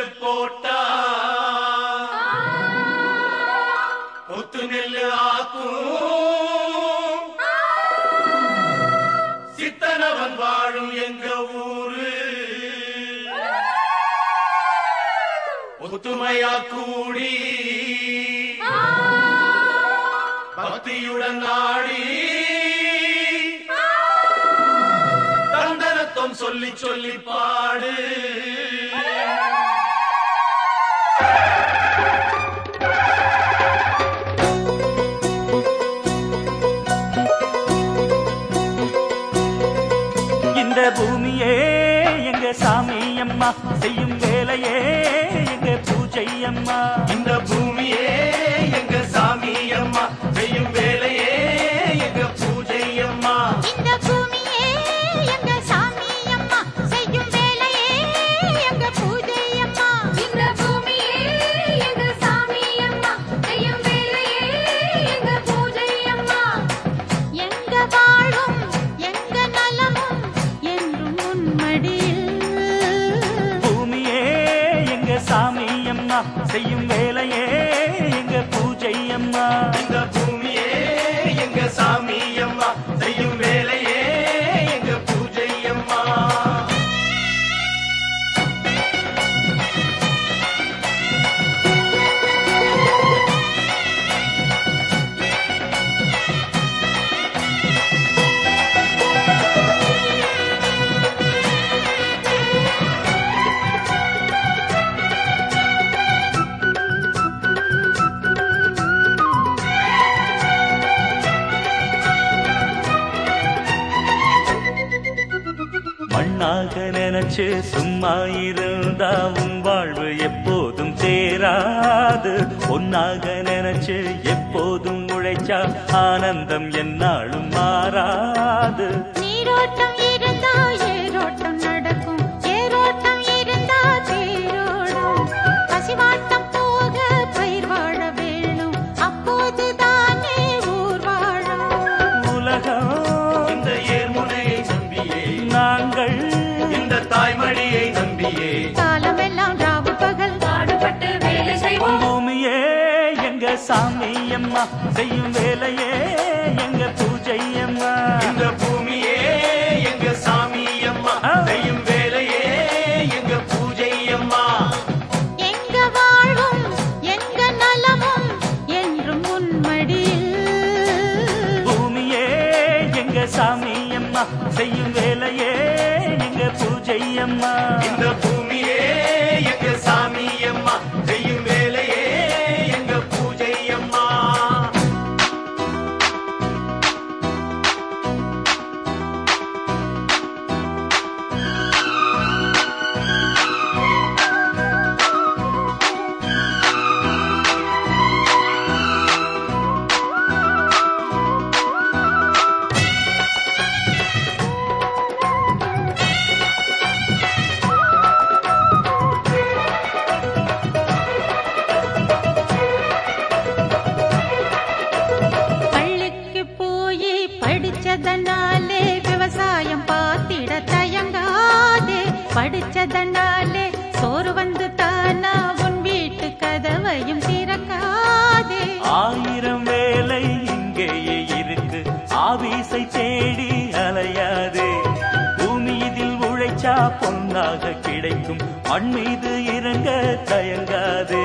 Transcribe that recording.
நெல்லு போட்டா கொத்து நெல்லு ஆக்கும். சித்தனவன் வாழும் எங்க ஊரு. ஒத்துமையா கூடி. பக்தியுடன் நாடி தந்தனத்தம் சொல்லி சொல்லி பாடு. பூமியே எங்க சாமி அம்மா செய்யும் வேலையே எங்க பூஜை அம்மா. இந்த பூமியே என்றும் பூமியே எங்க சாமி அம்மா செய்யும் வேலையே. மண்ணாக நினைச்சு சும்மா இருந்தா உன் வாழ்வு எப்போதும் சேராது. ஒன்னாக நினைச்சு எப்போதும் உழைச்சா ஆனந்தம் என்னாலும் மாறாது. நீரோட்டம் இருந்தா எங்க சாமி அம்மா செய்யும் வேலையே எங்க பூஜை அம்மா. இந்த பூமியே எங்க சாமி அம்மா செய்யும் வேலையே எங்க பூஜை அம்மா. எங்க வாழும் எங்க நலமும் என்றும் உன்மடியில் பூமியே எங்க சாமி அம்மா செய்யும் படிச்சதனாலே விவசாயம் பார்த்திட தயங்காதே. படிச்சதனாலே சோறு வந்து தானா உன் வீட்டு கதவையும் திறக்காதே. ஆயிரம் வேலை இங்கேயே இருக்கு. ஆபீஸை தேடி அலையாதே. பூமி இதில் உழைச்சா பொன்னாக கிடைக்கும். மண் மீது இறங்க தயங்காதே.